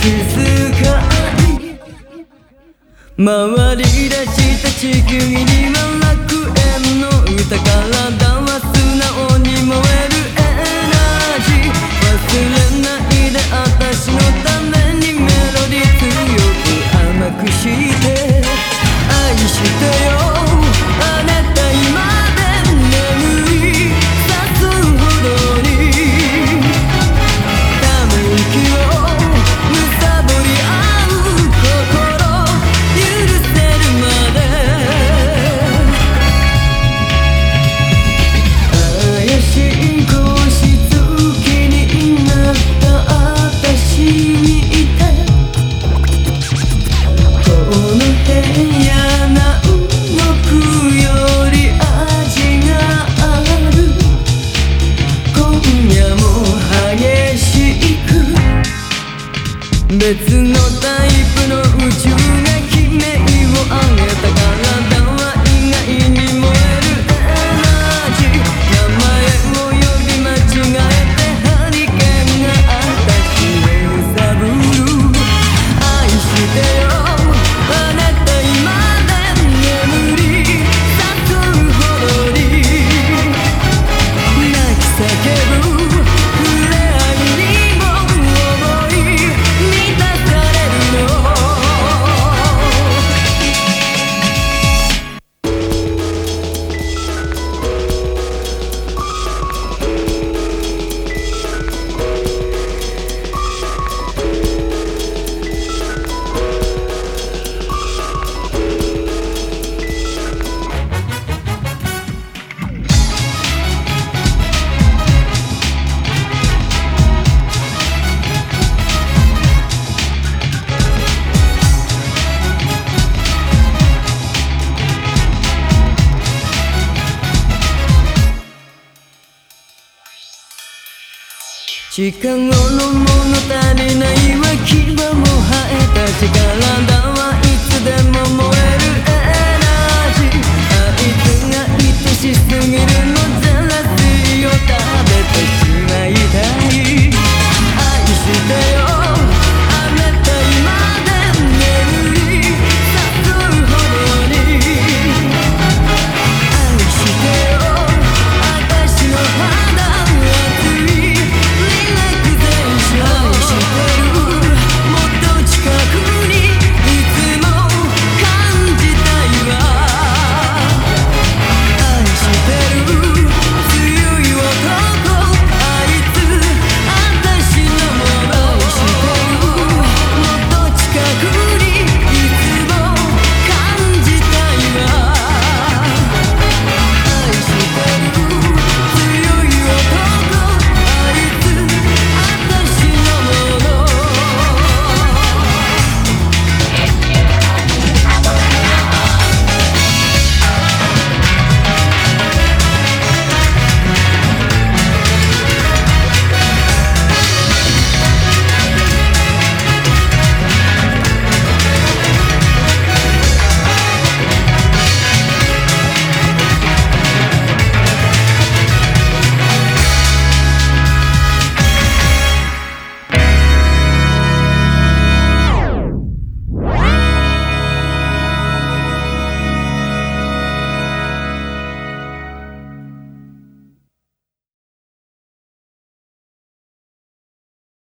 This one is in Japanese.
気遣い。回り出した地球には楽園の。歌体は素直に燃え別のタイプの宇宙が悲鳴を上げた近頃物足りないはも生えた力だ